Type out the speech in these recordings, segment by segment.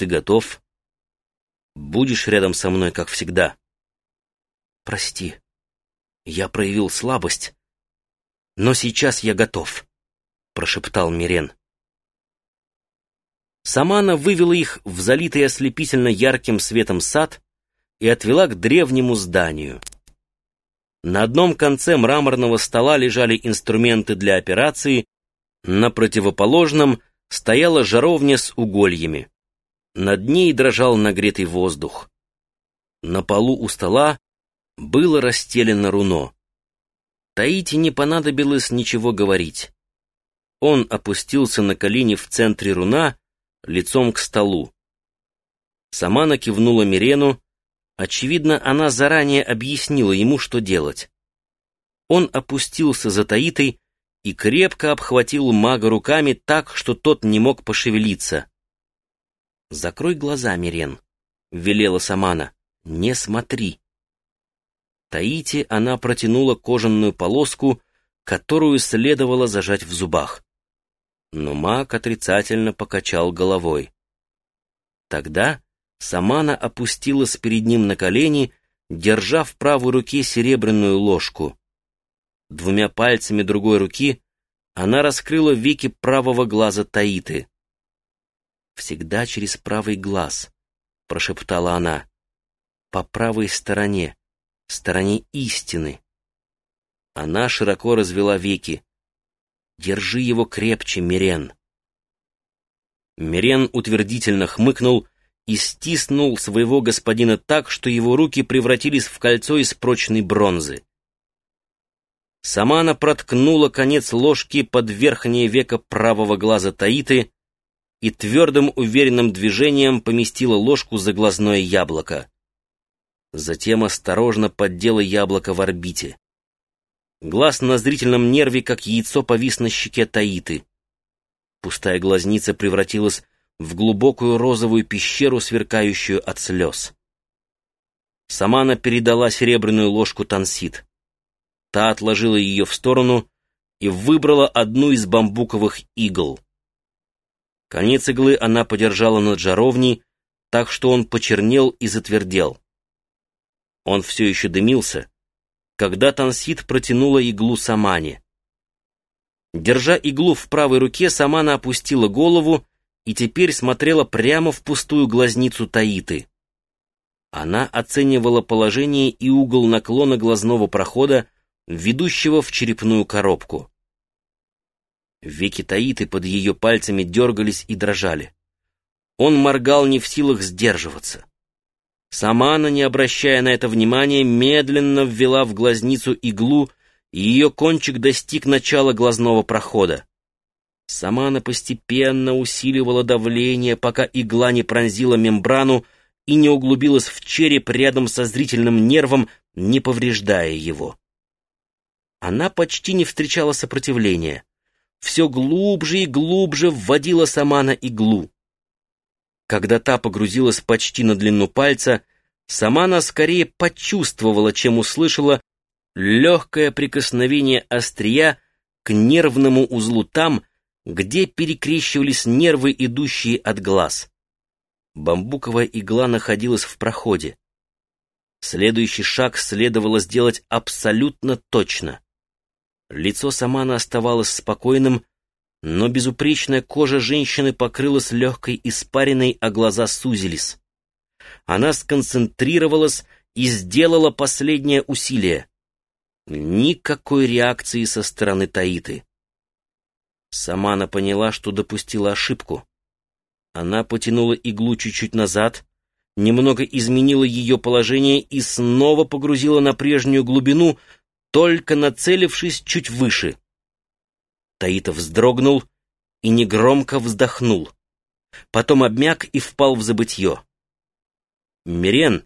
Ты готов? Будешь рядом со мной, как всегда? Прости, я проявил слабость, но сейчас я готов, прошептал Мирен. Самана вывела их в залитый ослепительно ярким светом сад и отвела к древнему зданию. На одном конце мраморного стола лежали инструменты для операции, на противоположном стояла жаровня с угольями. Над ней дрожал нагретый воздух. На полу у стола было расстелено руно. Таити не понадобилось ничего говорить. Он опустился на колени в центре руна, лицом к столу. Сама накивнула Мирену, очевидно, она заранее объяснила ему, что делать. Он опустился за Таитой и крепко обхватил мага руками так, что тот не мог пошевелиться. «Закрой глаза, Мирен», — велела Самана, — «не смотри». Таити она протянула кожаную полоску, которую следовало зажать в зубах. Но маг отрицательно покачал головой. Тогда Самана опустилась перед ним на колени, держа в правой руке серебряную ложку. Двумя пальцами другой руки она раскрыла веки правого глаза Таиты. «Всегда через правый глаз», — прошептала она, — «по правой стороне, стороне истины». Она широко развела веки. Держи его крепче, Мирен. Мирен утвердительно хмыкнул и стиснул своего господина так, что его руки превратились в кольцо из прочной бронзы. Сама она проткнула конец ложки под верхнее веко правого глаза Таиты и твердым уверенным движением поместила ложку за глазное яблоко. Затем осторожно поддела яблоко в орбите. Глаз на зрительном нерве, как яйцо, повис на щеке Таиты. Пустая глазница превратилась в глубокую розовую пещеру, сверкающую от слез. Сама она передала серебряную ложку Тансит. Та отложила ее в сторону и выбрала одну из бамбуковых игл. Конец иглы она подержала над жаровней, так что он почернел и затвердел. Он все еще дымился, когда Тансит протянула иглу Самане. Держа иглу в правой руке, Самана опустила голову и теперь смотрела прямо в пустую глазницу Таиты. Она оценивала положение и угол наклона глазного прохода, ведущего в черепную коробку. Веки Таиты под ее пальцами дергались и дрожали. Он моргал не в силах сдерживаться. Сама она, не обращая на это внимания, медленно ввела в глазницу иглу, и ее кончик достиг начала глазного прохода. Сама она постепенно усиливала давление, пока игла не пронзила мембрану и не углубилась в череп рядом со зрительным нервом, не повреждая его. Она почти не встречала сопротивления. Все глубже и глубже вводила сама на иглу. Когда та погрузилась почти на длину пальца, сама она скорее почувствовала, чем услышала легкое прикосновение острия к нервному узлу там, где перекрещивались нервы, идущие от глаз. Бамбуковая игла находилась в проходе. Следующий шаг следовало сделать абсолютно точно. Лицо Самана оставалось спокойным, но безупречная кожа женщины покрылась легкой испариной, а глаза сузились. Она сконцентрировалась и сделала последнее усилие. Никакой реакции со стороны Таиты. Сама она поняла, что допустила ошибку. Она потянула иглу чуть-чуть назад, немного изменила ее положение и снова погрузила на прежнюю глубину, только нацелившись чуть выше. Таитов вздрогнул и негромко вздохнул. Потом обмяк и впал в забытье. Мирен,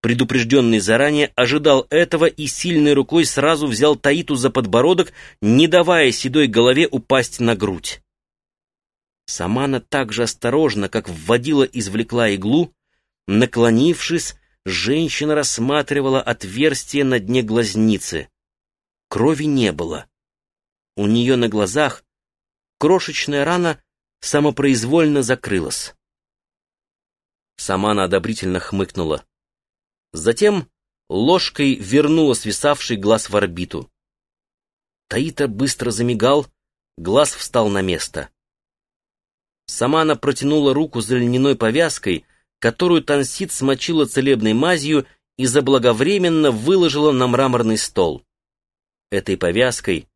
предупрежденный заранее, ожидал этого и сильной рукой сразу взял Таиту за подбородок, не давая седой голове упасть на грудь. Самана так же осторожно, как вводила, извлекла иглу, наклонившись, женщина рассматривала отверстие на дне глазницы. Крови не было. У нее на глазах крошечная рана самопроизвольно закрылась. Самана одобрительно хмыкнула. Затем ложкой вернула свисавший глаз в орбиту. Таита быстро замигал, глаз встал на место. Самана протянула руку за льняной повязкой, которую Тансит смочила целебной мазью и заблаговременно выложила на мраморный стол. Этой повязкой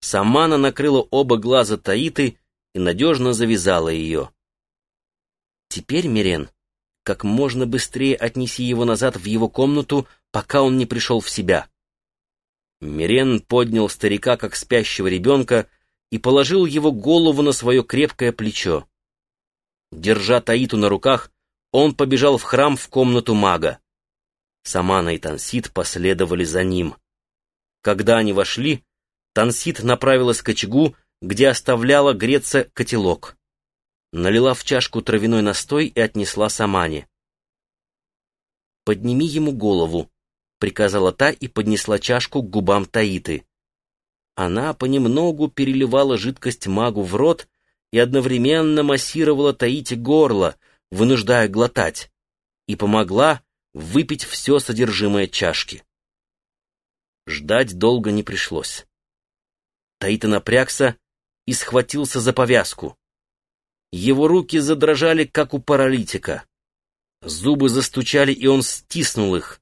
Самана накрыла оба глаза Таиты и надежно завязала ее. Теперь, Мирен, как можно быстрее отнеси его назад в его комнату, пока он не пришел в себя. Мирен поднял старика, как спящего ребенка, и положил его голову на свое крепкое плечо. Держа Таиту на руках, он побежал в храм в комнату мага. Самана и Тансит последовали за ним. Когда они вошли, Тансит направилась к очагу, где оставляла греться котелок. Налила в чашку травяной настой и отнесла Самане. «Подними ему голову», — приказала та и поднесла чашку к губам Таиты. Она понемногу переливала жидкость магу в рот и одновременно массировала Таите горло, вынуждая глотать, и помогла выпить все содержимое чашки. Ждать долго не пришлось. Таита напрягся и схватился за повязку. Его руки задрожали, как у паралитика. Зубы застучали, и он стиснул их.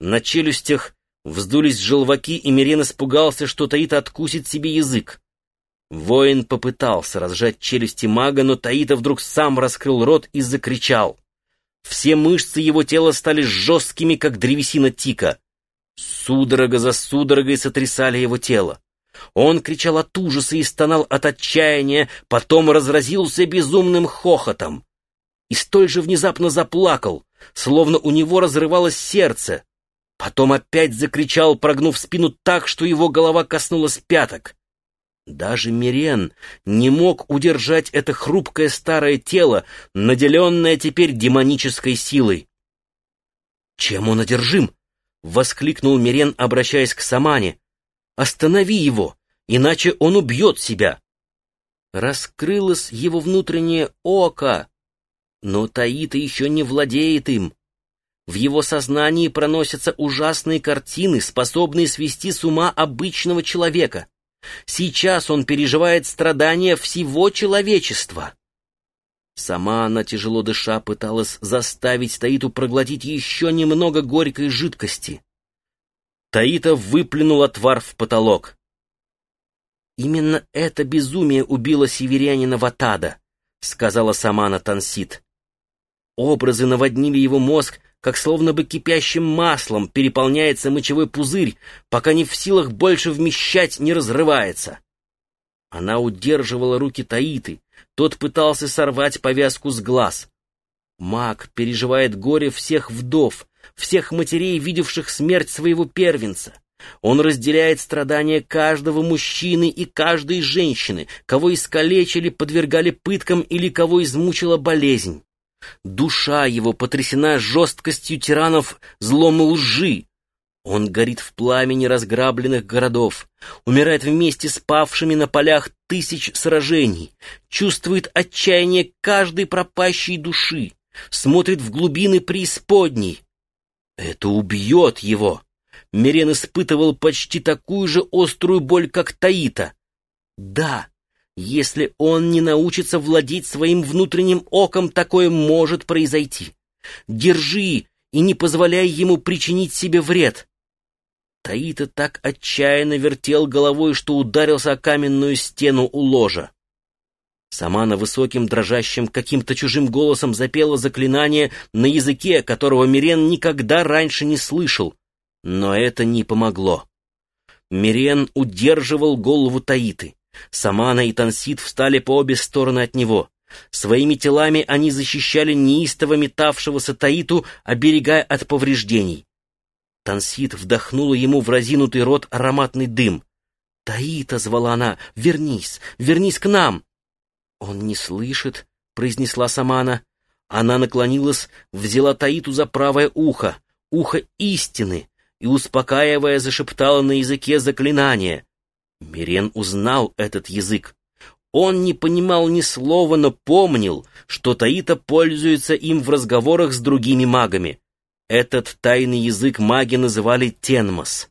На челюстях вздулись желваки, и Мирен испугался, что Таита откусит себе язык. Воин попытался разжать челюсти мага, но Таита вдруг сам раскрыл рот и закричал. Все мышцы его тела стали жесткими, как древесина тика. Судорога за судорогой сотрясали его тело. Он кричал от ужаса и стонал от отчаяния, потом разразился безумным хохотом. И столь же внезапно заплакал, словно у него разрывалось сердце. Потом опять закричал, прогнув спину так, что его голова коснулась пяток. Даже Мирен не мог удержать это хрупкое старое тело, наделенное теперь демонической силой. «Чем он одержим?» — воскликнул Мирен, обращаясь к Самане. «Останови его, иначе он убьет себя!» Раскрылось его внутреннее око, но Таита еще не владеет им. В его сознании проносятся ужасные картины, способные свести с ума обычного человека. Сейчас он переживает страдания всего человечества. Сама она, тяжело дыша, пыталась заставить Таиту проглотить еще немного горькой жидкости. Таита выплюнула твар в потолок. «Именно это безумие убило северянина Ватада», — сказала Самана Тансит. Образы наводнили его мозг, как словно бы кипящим маслом переполняется мочевой пузырь, пока не в силах больше вмещать, не разрывается. Она удерживала руки Таиты, тот пытался сорвать повязку с глаз. Маг переживает горе всех вдов, всех матерей, видевших смерть своего первенца. Он разделяет страдания каждого мужчины и каждой женщины, кого искалечили, подвергали пыткам или кого измучила болезнь. Душа его потрясена жесткостью тиранов злом лжи. Он горит в пламени разграбленных городов, умирает вместе с павшими на полях тысяч сражений, чувствует отчаяние каждой пропащей души, смотрит в глубины преисподней. Это убьет его. Мерен испытывал почти такую же острую боль, как Таита. Да, если он не научится владеть своим внутренним оком, такое может произойти. Держи и не позволяй ему причинить себе вред. Таита так отчаянно вертел головой, что ударился о каменную стену у ложа. Сама на высоким, дрожащим, каким-то чужим голосом запела заклинание на языке, которого Мирен никогда раньше не слышал. Но это не помогло. Мирен удерживал голову Таиты. Самана и Тансит встали по обе стороны от него. Своими телами они защищали неистово метавшегося Таиту, оберегая от повреждений. Тансит вдохнула ему в разинутый рот ароматный дым. «Таита!» — звала она. «Вернись! Вернись к нам!» «Он не слышит», — произнесла Самана. Она наклонилась, взяла Таиту за правое ухо, ухо истины, и, успокаивая, зашептала на языке заклинание. Мирен узнал этот язык. Он не понимал ни слова, но помнил, что Таита пользуется им в разговорах с другими магами. Этот тайный язык маги называли Тенмос.